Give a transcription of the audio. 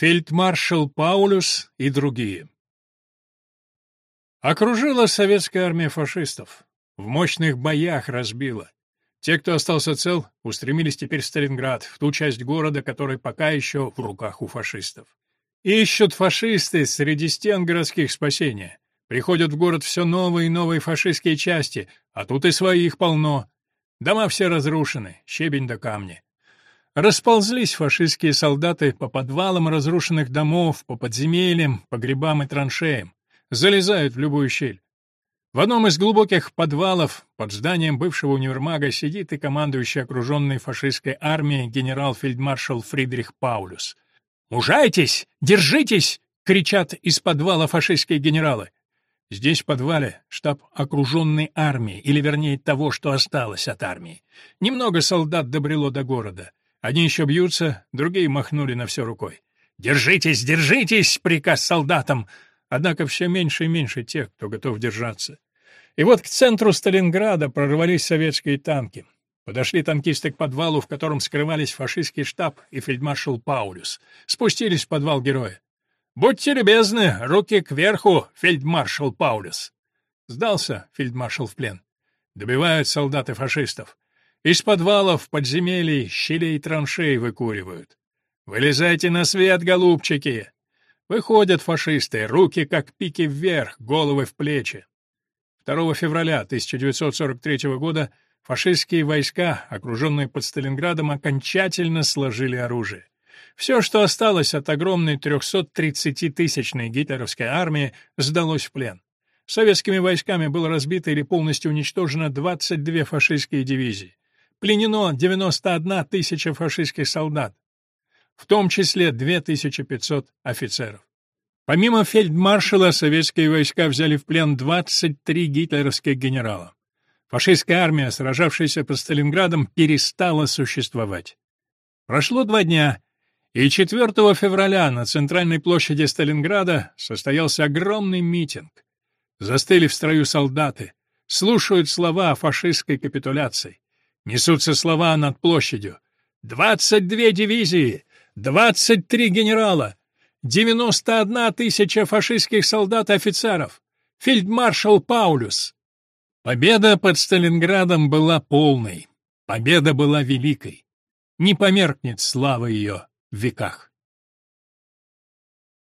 Фельдмаршал Паулюс и другие. Окружила советская армия фашистов. В мощных боях разбила. Те, кто остался цел, устремились теперь в Сталинград, в ту часть города, которая пока еще в руках у фашистов. Ищут фашисты среди стен городских спасения. Приходят в город все новые и новые фашистские части, а тут и своих полно. Дома все разрушены, щебень до камня. Расползлись фашистские солдаты по подвалам разрушенных домов, по подземельям, по грибам и траншеям. Залезают в любую щель. В одном из глубоких подвалов под зданием бывшего универмага сидит и командующий окруженной фашистской армией генерал-фельдмаршал Фридрих Паулюс. «Мужайтесь! Держитесь!» — кричат из подвала фашистские генералы. Здесь, в подвале, штаб окруженной армии, или, вернее, того, что осталось от армии. Немного солдат добрело до города. Одни еще бьются, другие махнули на все рукой. «Держитесь, держитесь!» — приказ солдатам. Однако все меньше и меньше тех, кто готов держаться. И вот к центру Сталинграда прорвались советские танки. Подошли танкисты к подвалу, в котором скрывались фашистский штаб и фельдмаршал Паулюс. Спустились в подвал героя. «Будьте любезны, руки кверху, фельдмаршал Паулюс!» Сдался фельдмаршал в плен. Добивают солдаты фашистов. Из подвалов, подземелий, щелей траншей выкуривают. «Вылезайте на свет, голубчики!» Выходят фашисты, руки как пики вверх, головы в плечи. 2 февраля 1943 года фашистские войска, окруженные под Сталинградом, окончательно сложили оружие. Все, что осталось от огромной 330-тысячной гитлеровской армии, сдалось в плен. Советскими войсками было разбито или полностью уничтожено 22 фашистские дивизии. Пленено 91 тысяча фашистских солдат, в том числе 2500 офицеров. Помимо фельдмаршала, советские войска взяли в плен 23 гитлеровских генерала. Фашистская армия, сражавшаяся под Сталинградом, перестала существовать. Прошло два дня, и 4 февраля на центральной площади Сталинграда состоялся огромный митинг. Застыли в строю солдаты, слушают слова о фашистской капитуляции. Несутся слова над площадью. «Двадцать две дивизии! Двадцать три генерала! Девяносто одна тысяча фашистских солдат и офицеров! Фельдмаршал Паулюс!» Победа под Сталинградом была полной. Победа была великой. Не померкнет слава ее в веках.